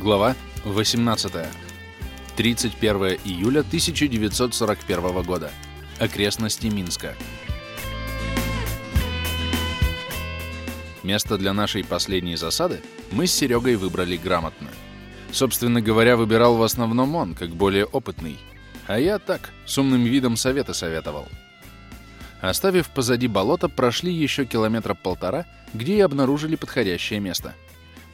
Глава 18. 31 июля 1941 года. Окрестности Минска. Место для нашей последней засады мы с Серегой выбрали грамотно. Собственно говоря, выбирал в основном он, как более опытный. А я так, с умным видом советы советовал. Оставив позади болото, прошли еще километра полтора, где и обнаружили подходящее место —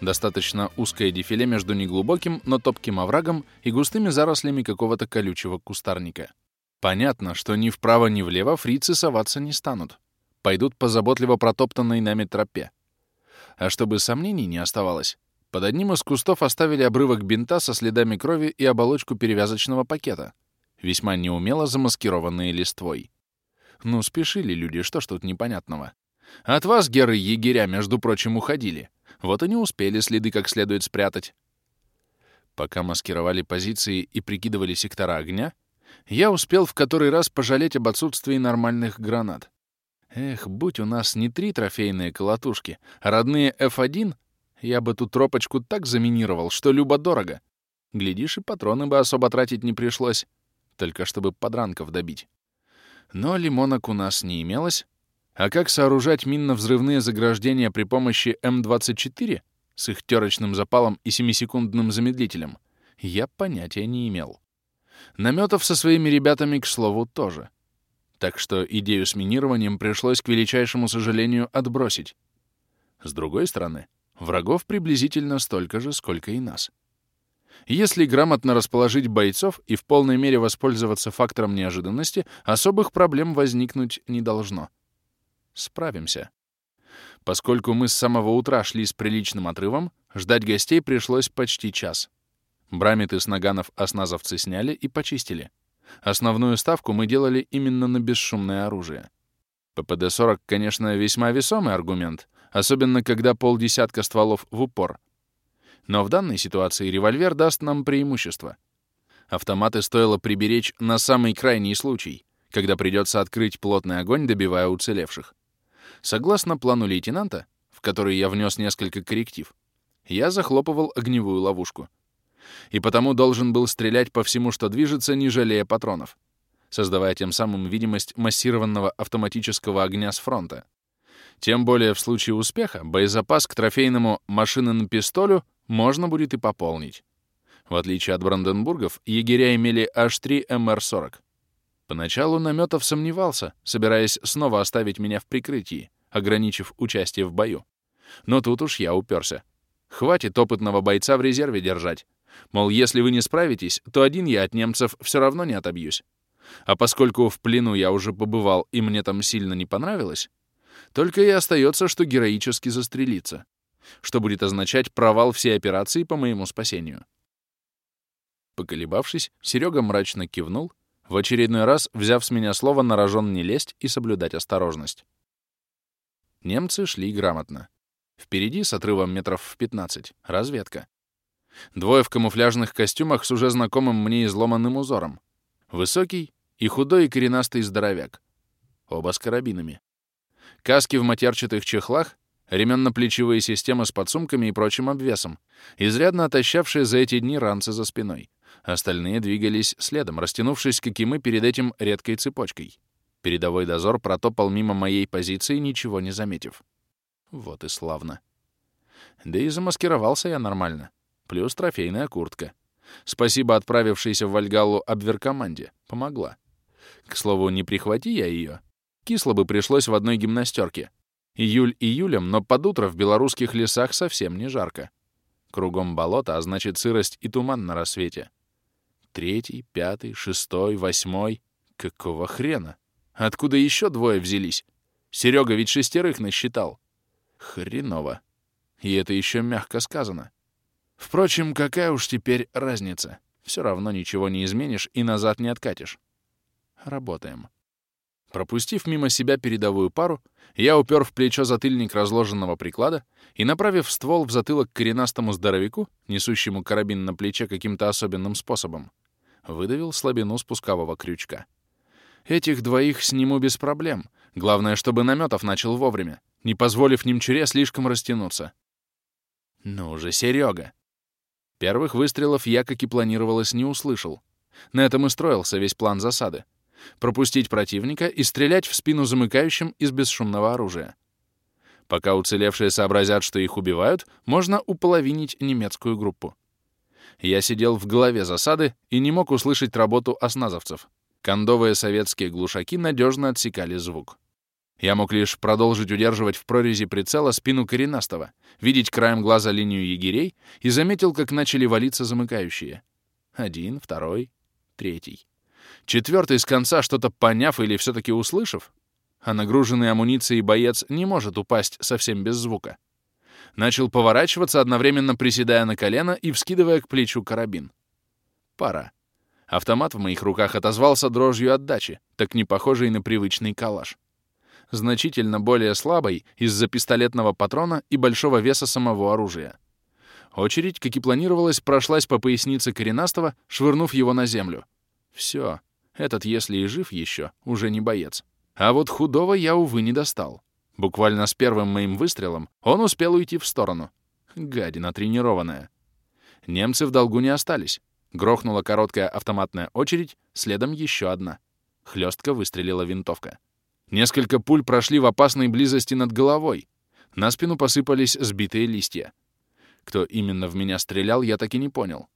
Достаточно узкое дефиле между неглубоким, но топким оврагом и густыми зарослями какого-то колючего кустарника. Понятно, что ни вправо, ни влево фрицы соваться не станут. Пойдут по заботливо протоптанной нами тропе. А чтобы сомнений не оставалось, под одним из кустов оставили обрывок бинта со следами крови и оболочку перевязочного пакета, весьма неумело замаскированные листвой. Ну, спешили люди, что ж тут непонятного. От вас, геры егеря, между прочим, уходили. Вот и не успели следы как следует спрятать. Пока маскировали позиции и прикидывали сектора огня, я успел в который раз пожалеть об отсутствии нормальных гранат. Эх, будь у нас не три трофейные колотушки, а родные F1, я бы ту тропочку так заминировал, что любо-дорого. Глядишь, и патроны бы особо тратить не пришлось, только чтобы подранков добить. Но лимонок у нас не имелось, а как сооружать минно-взрывные заграждения при помощи М-24 с их терочным запалом и 7-секундным замедлителем, я понятия не имел. Наметов со своими ребятами, к слову, тоже. Так что идею с минированием пришлось, к величайшему сожалению, отбросить. С другой стороны, врагов приблизительно столько же, сколько и нас. Если грамотно расположить бойцов и в полной мере воспользоваться фактором неожиданности, особых проблем возникнуть не должно справимся. Поскольку мы с самого утра шли с приличным отрывом, ждать гостей пришлось почти час. Брамиты с наганов осназовцы сняли и почистили. Основную ставку мы делали именно на бесшумное оружие. ППД-40, конечно, весьма весомый аргумент, особенно когда полдесятка стволов в упор. Но в данной ситуации револьвер даст нам преимущество. Автоматы стоило приберечь на самый крайний случай, когда придется открыть плотный огонь, добивая уцелевших. Согласно плану лейтенанта, в который я внес несколько корректив, я захлопывал огневую ловушку. И потому должен был стрелять по всему, что движется, не жалея патронов, создавая тем самым видимость массированного автоматического огня с фронта. Тем более в случае успеха боезапас к трофейному машины на пистолю можно будет и пополнить. В отличие от Бранденбургов, егеря имели H3 МР-40. Поначалу Наметов сомневался, собираясь снова оставить меня в прикрытии, ограничив участие в бою. Но тут уж я уперся. Хватит опытного бойца в резерве держать. Мол, если вы не справитесь, то один я от немцев все равно не отобьюсь. А поскольку в плену я уже побывал и мне там сильно не понравилось, только и остается, что героически застрелиться, что будет означать провал всей операции по моему спасению. Поколебавшись, Серега мрачно кивнул в очередной раз взяв с меня слово на рожон не лезть и соблюдать осторожность. Немцы шли грамотно. Впереди, с отрывом метров в 15, разведка. Двое в камуфляжных костюмах с уже знакомым мне изломанным узором. Высокий и худой и коренастый здоровяк. Оба с карабинами. Каски в матерчатых чехлах, ременно-плечевые системы с подсумками и прочим обвесом, изрядно отощавшие за эти дни ранцы за спиной. Остальные двигались следом, растянувшись, как и мы, перед этим редкой цепочкой. Передовой дозор протопал мимо моей позиции, ничего не заметив. Вот и славно. Да и замаскировался я нормально. Плюс трофейная куртка. Спасибо отправившейся в Вальгаллу обверкоманде. Помогла. К слову, не прихвати я ее. Кисло бы пришлось в одной гимнастерке. Июль июлем, но под утро в белорусских лесах совсем не жарко. Кругом болото, а значит сырость и туман на рассвете. Третий, пятый, шестой, восьмой. Какого хрена? Откуда еще двое взялись? Серега ведь шестерых насчитал. Хреново. И это еще мягко сказано. Впрочем, какая уж теперь разница? Все равно ничего не изменишь и назад не откатишь. Работаем. Пропустив мимо себя передовую пару, я упер в плечо затыльник разложенного приклада и, направив ствол в затылок коренастому здоровяку, несущему карабин на плече каким-то особенным способом, выдавил слабину спускового крючка. Этих двоих сниму без проблем. Главное, чтобы Наметов начал вовремя, не позволив немчуре слишком растянуться. Ну же, Серега. Первых выстрелов я, как и планировалось, не услышал. На этом и строился весь план засады. Пропустить противника и стрелять в спину замыкающим из бесшумного оружия. Пока уцелевшие сообразят, что их убивают, можно уполовинить немецкую группу. Я сидел в голове засады и не мог услышать работу осназовцев. Кондовые советские глушаки надежно отсекали звук. Я мог лишь продолжить удерживать в прорези прицела спину коренастого, видеть краем глаза линию егерей и заметил, как начали валиться замыкающие. Один, второй, третий. Четвертый с конца, что-то поняв или все-таки услышав, а нагруженный амуницией боец не может упасть совсем без звука. Начал поворачиваться, одновременно приседая на колено и вскидывая к плечу карабин. Пора. Автомат в моих руках отозвался дрожью отдачи, так не похожей на привычный калаш значительно более слабой из-за пистолетного патрона и большого веса самого оружия. Очередь, как и планировалось, прошлась по пояснице коренастого, швырнув его на землю. Все, этот, если и жив еще, уже не боец. А вот худого я, увы, не достал. Буквально с первым моим выстрелом он успел уйти в сторону. Гадина тренированная. Немцы в долгу не остались. Грохнула короткая автоматная очередь, следом еще одна. Хлестко выстрелила винтовка. Несколько пуль прошли в опасной близости над головой. На спину посыпались сбитые листья. Кто именно в меня стрелял, я так и не понял.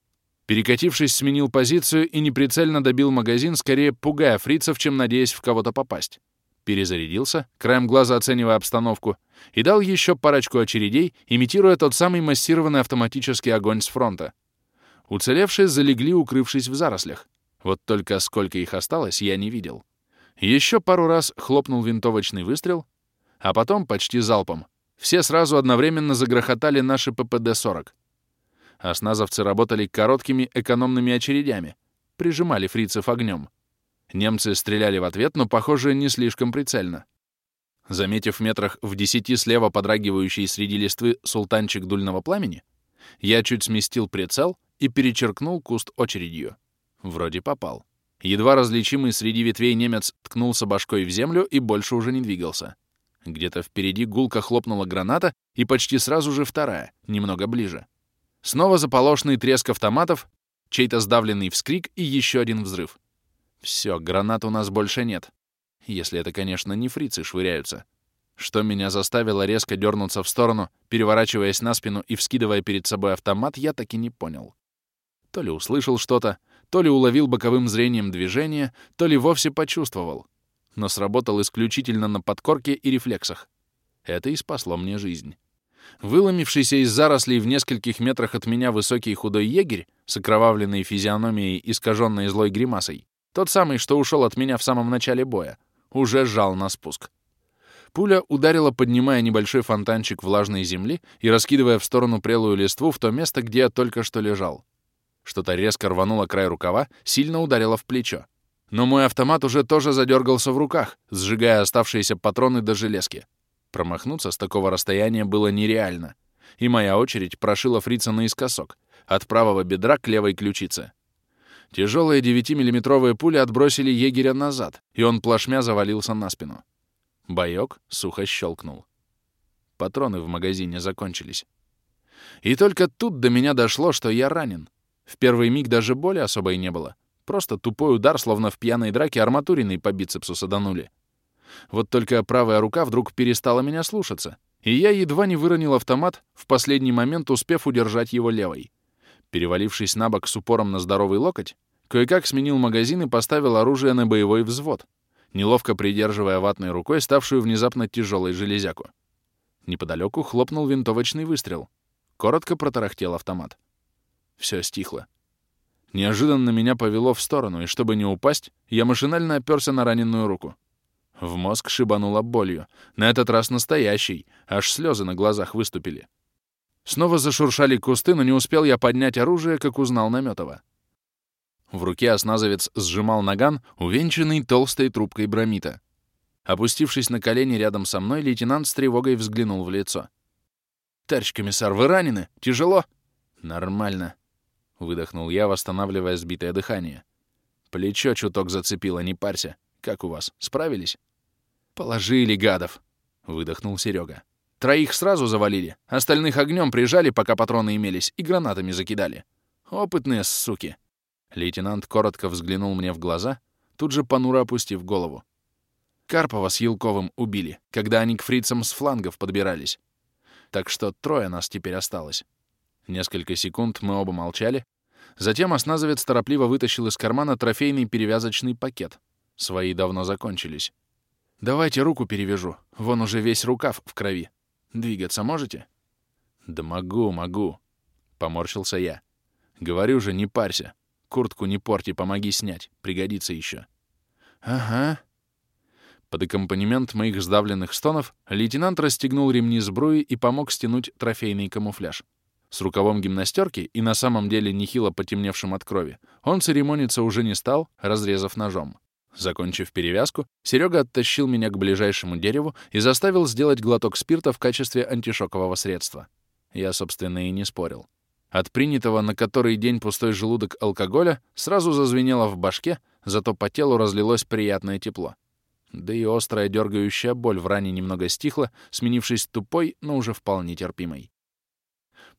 Перекатившись, сменил позицию и неприцельно добил магазин, скорее пугая фрицев, чем надеясь в кого-то попасть. Перезарядился, краем глаза оценивая обстановку, и дал еще парочку очередей, имитируя тот самый массированный автоматический огонь с фронта. Уцелевшие залегли, укрывшись в зарослях. Вот только сколько их осталось, я не видел. Еще пару раз хлопнул винтовочный выстрел, а потом почти залпом. Все сразу одновременно загрохотали наши ППД-40. Осназовцы работали короткими экономными очередями, прижимали фрицев огнем. Немцы стреляли в ответ, но, похоже, не слишком прицельно. Заметив в метрах в десяти слева подрагивающий среди листвы султанчик дульного пламени, я чуть сместил прицел и перечеркнул куст очередью. Вроде попал. Едва различимый среди ветвей немец ткнулся башкой в землю и больше уже не двигался. Где-то впереди гулко хлопнула граната, и почти сразу же вторая, немного ближе. Снова заполошный треск автоматов, чей-то сдавленный вскрик и еще один взрыв. Все, гранат у нас больше нет. Если это, конечно, не фрицы швыряются. Что меня заставило резко дернуться в сторону, переворачиваясь на спину и вскидывая перед собой автомат, я так и не понял. То ли услышал что-то, то ли уловил боковым зрением движение, то ли вовсе почувствовал. Но сработал исключительно на подкорке и рефлексах. Это и спасло мне жизнь. Выломившийся из зарослей в нескольких метрах от меня высокий худой егерь с окровавленной физиономией, искаженной злой гримасой, тот самый, что ушел от меня в самом начале боя, уже сжал на спуск. Пуля ударила, поднимая небольшой фонтанчик влажной земли и раскидывая в сторону прелую листву в то место, где я только что лежал. Что-то резко рвануло край рукава, сильно ударило в плечо. Но мой автомат уже тоже задергался в руках, сжигая оставшиеся патроны до железки. Промахнуться с такого расстояния было нереально. И моя очередь прошила фрица наискосок, от правого бедра к левой ключице. Тяжелые 9-миллиметровые пули отбросили егеря назад, и он плашмя завалился на спину. Боёк сухо щелкнул. Патроны в магазине закончились. И только тут до меня дошло, что я ранен. В первый миг даже боли особой не было. Просто тупой удар, словно в пьяной драке арматуриной по бицепсу саданули. Вот только правая рука вдруг перестала меня слушаться, и я едва не выронил автомат, в последний момент успев удержать его левой. Перевалившись на бок с упором на здоровый локоть, кое-как сменил магазин и поставил оружие на боевой взвод, неловко придерживая ватной рукой ставшую внезапно тяжелой железяку. Неподалеку хлопнул винтовочный выстрел. Коротко протарахтел автомат. Все стихло. Неожиданно меня повело в сторону, и чтобы не упасть, я машинально оперся на раненую руку. В мозг шибануло болью. На этот раз настоящий, аж слезы на глазах выступили. Снова зашуршали кусты, но не успел я поднять оружие, как узнал Наметова. В руке осназовец сжимал наган, увенчанный толстой трубкой бромита. Опустившись на колени рядом со мной, лейтенант с тревогой взглянул в лицо. «Товарищ комиссар, вы ранены? Тяжело?» «Нормально», Выдохнул я, восстанавливая сбитое дыхание. Плечо чуток зацепило, не парься. Как у вас, справились? Положили гадов, выдохнул Серега. Троих сразу завалили, остальных огнем прижали, пока патроны имелись, и гранатами закидали. Опытные суки. Лейтенант коротко взглянул мне в глаза, тут же понуро опустив голову. Карпова с Елковым убили, когда они к фрицам с флангов подбирались. Так что трое нас теперь осталось. Несколько секунд мы оба молчали. Затем осназовец торопливо вытащил из кармана трофейный перевязочный пакет. Свои давно закончились. «Давайте руку перевяжу. Вон уже весь рукав в крови. Двигаться можете?» «Да могу, могу», — поморщился я. «Говорю же, не парься. Куртку не порти, помоги снять. Пригодится еще». «Ага», под аккомпанемент моих сдавленных стонов лейтенант расстегнул ремни сбруи и помог стянуть трофейный камуфляж. С рукавом гимнастерки и на самом деле нехило потемневшим от крови, он церемониться уже не стал, разрезав ножом. Закончив перевязку, Серега оттащил меня к ближайшему дереву и заставил сделать глоток спирта в качестве антишокового средства. Я, собственно, и не спорил. От принятого на который день пустой желудок алкоголя сразу зазвенело в башке, зато по телу разлилось приятное тепло. Да и острая дергающая боль в ране немного стихла, сменившись тупой, но уже вполне терпимой.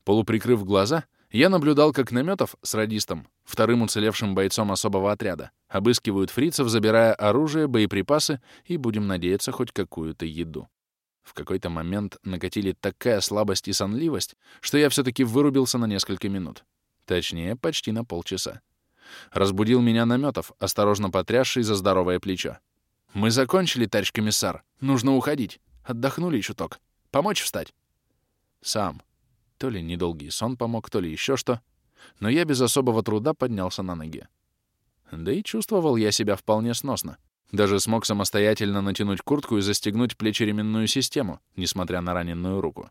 Полуприкрыв глаза, я наблюдал, как Наметов с радистом, вторым уцелевшим бойцом особого отряда, обыскивают фрицев, забирая оружие, боеприпасы и, будем надеяться, хоть какую-то еду. В какой-то момент накатили такая слабость и сонливость, что я все-таки вырубился на несколько минут. Точнее, почти на полчаса. Разбудил меня Наметов, осторожно потрясший за здоровое плечо. «Мы закончили, товарищ комиссар. Нужно уходить. Отдохнули чуток. Помочь встать?» «Сам». То ли недолгий сон помог, то ли еще что. Но я без особого труда поднялся на ноги. Да и чувствовал я себя вполне сносно. Даже смог самостоятельно натянуть куртку и застегнуть плечеременную систему, несмотря на раненую руку.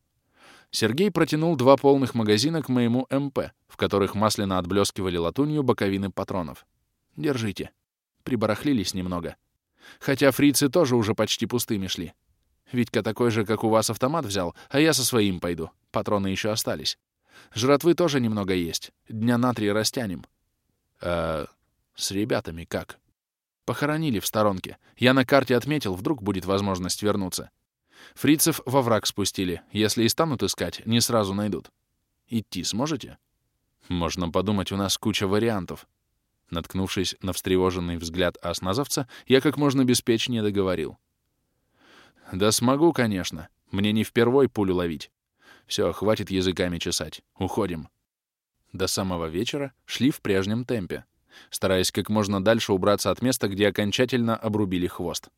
Сергей протянул два полных магазина к моему МП, в которых масляно отблескивали латунью боковины патронов. «Держите». Прибарахлились немного. Хотя фрицы тоже уже почти пустыми шли. Витька такой же, как у вас, автомат взял, а я со своим пойду. Патроны еще остались. Жратвы тоже немного есть. Дня на три растянем. А с ребятами как? Похоронили в сторонке. Я на карте отметил, вдруг будет возможность вернуться. Фрицев во враг спустили. Если и станут искать, не сразу найдут. Идти сможете? Можно подумать, у нас куча вариантов. Наткнувшись на встревоженный взгляд осназовца, я как можно беспечнее договорил. «Да смогу, конечно. Мне не впервой пулю ловить. Все, хватит языками чесать. Уходим». До самого вечера шли в прежнем темпе, стараясь как можно дальше убраться от места, где окончательно обрубили хвост.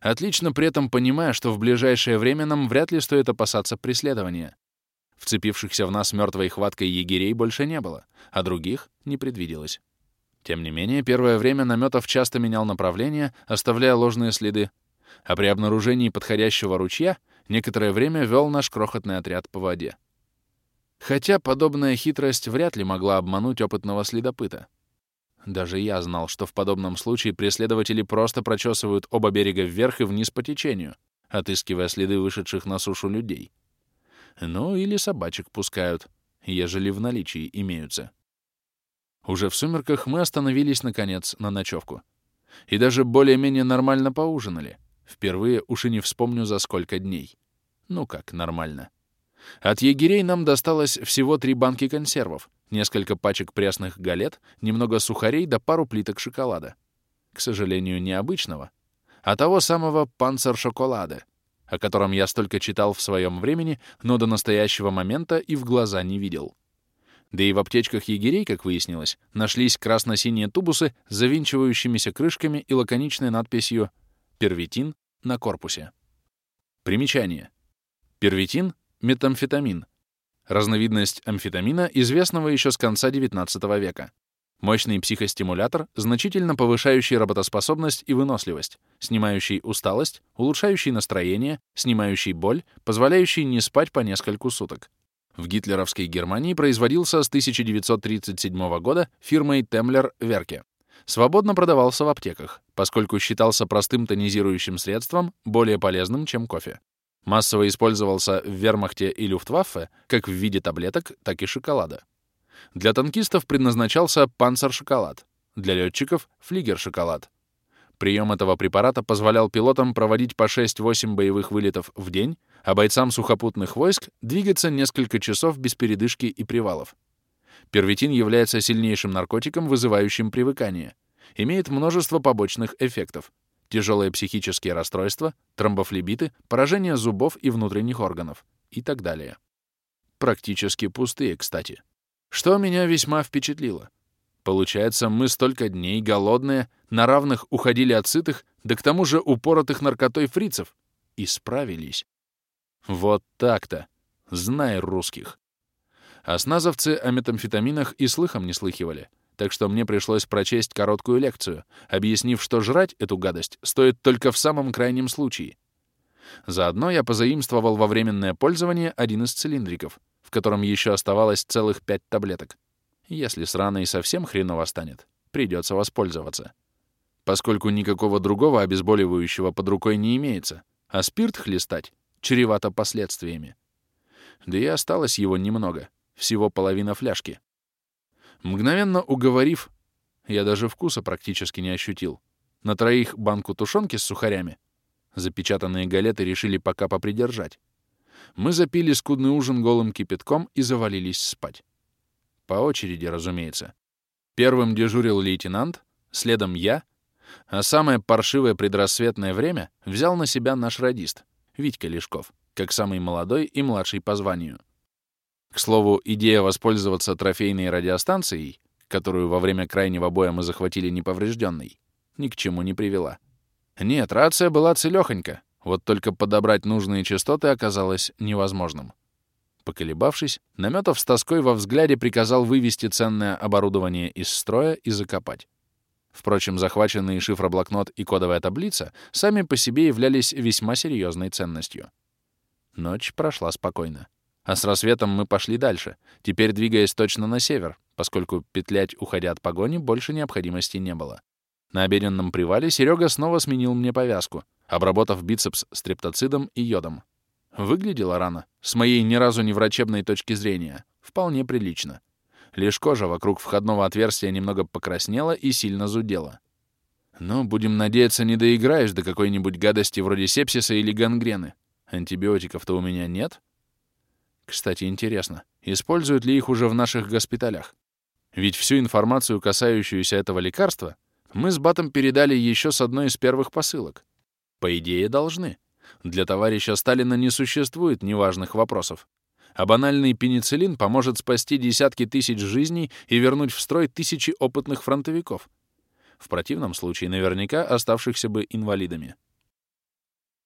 Отлично при этом понимая, что в ближайшее время нам вряд ли стоит опасаться преследования. Вцепившихся в нас мертвой хваткой егерей больше не было, а других не предвиделось. Тем не менее, первое время Наметов часто менял направление, оставляя ложные следы, а при обнаружении подходящего ручья некоторое время вел наш крохотный отряд по воде. Хотя подобная хитрость вряд ли могла обмануть опытного следопыта. Даже я знал, что в подобном случае преследователи просто прочесывают оба берега вверх и вниз по течению, отыскивая следы вышедших на сушу людей. Ну или собачек пускают, ежели в наличии имеются. Уже в сумерках мы остановились, наконец, на ночевку. И даже более-менее нормально поужинали. Впервые уж и не вспомню, за сколько дней. Ну как нормально. От егерей нам досталось всего три банки консервов, несколько пачек пресных галет, немного сухарей да пару плиток шоколада. К сожалению, необычного, а того самого панцер-шоколада, о котором я столько читал в своем времени, но до настоящего момента и в глаза не видел. Да и в аптечках егерей, как выяснилось, нашлись красно-синие тубусы с завинчивающимися крышками и лаконичной надписью «Первитин» на корпусе. Примечание. Первитин — метамфетамин. Разновидность амфетамина, известного еще с конца XIX века. Мощный психостимулятор, значительно повышающий работоспособность и выносливость, снимающий усталость, улучшающий настроение, снимающий боль, позволяющий не спать по нескольку суток. В гитлеровской Германии производился с 1937 года фирмой Темлер Верке. Свободно продавался в аптеках, поскольку считался простым тонизирующим средством, более полезным, чем кофе. Массово использовался в вермахте и люфтваффе как в виде таблеток, так и шоколада. Для танкистов предназначался панцер-шоколад, для летчиков — флигер-шоколад. Прием этого препарата позволял пилотам проводить по 6-8 боевых вылетов в день, а бойцам сухопутных войск двигаться несколько часов без передышки и привалов. Первитин является сильнейшим наркотиком, вызывающим привыкание. Имеет множество побочных эффектов. Тяжелые психические расстройства, тромбофлебиты, поражение зубов и внутренних органов и так далее. Практически пустые, кстати. Что меня весьма впечатлило. Получается, мы столько дней, голодные, на равных уходили от сытых, да к тому же упоротых наркотой фрицев. И справились. Вот так-то. Знай русских. Осназовцы о метамфетаминах и слыхом не слыхивали, так что мне пришлось прочесть короткую лекцию, объяснив, что жрать эту гадость стоит только в самом крайнем случае. Заодно я позаимствовал во временное пользование один из цилиндриков, в котором еще оставалось целых пять таблеток. Если с раной совсем хреново станет, придется воспользоваться. Поскольку никакого другого обезболивающего под рукой не имеется, а спирт хлестать чревато последствиями. Да и осталось его немного, всего половина фляжки. Мгновенно уговорив, я даже вкуса практически не ощутил, на троих банку тушенки с сухарями, запечатанные галеты решили пока попридержать. Мы запили скудный ужин голым кипятком и завалились спать. По очереди, разумеется. Первым дежурил лейтенант, следом я, а самое паршивое предрассветное время взял на себя наш радист, Витька Лешков, как самый молодой и младший по званию. К слову, идея воспользоваться трофейной радиостанцией, которую во время крайнего боя мы захватили неповрежденной, ни к чему не привела. Нет, рация была целёхонька, вот только подобрать нужные частоты оказалось невозможным. Поколебавшись, Намётов с тоской во взгляде приказал вывести ценное оборудование из строя и закопать. Впрочем, захваченные шифроблокнот и кодовая таблица сами по себе являлись весьма серьезной ценностью. Ночь прошла спокойно. А с рассветом мы пошли дальше, теперь двигаясь точно на север, поскольку петлять, уходя от погони, больше необходимости не было. На обеденном привале Серега снова сменил мне повязку, обработав бицепс стрептоцидом и йодом. Выглядела рана, с моей ни разу не врачебной точки зрения, вполне прилично. Лишь кожа вокруг входного отверстия немного покраснела и сильно зудела. Но, будем надеяться, не доиграешь до какой-нибудь гадости вроде сепсиса или гангрены. Антибиотиков-то у меня нет. Кстати, интересно, используют ли их уже в наших госпиталях? Ведь всю информацию, касающуюся этого лекарства, мы с Батом передали еще с одной из первых посылок. По идее, должны. Для товарища Сталина не существует неважных вопросов. А банальный пенициллин поможет спасти десятки тысяч жизней и вернуть в строй тысячи опытных фронтовиков. В противном случае наверняка оставшихся бы инвалидами.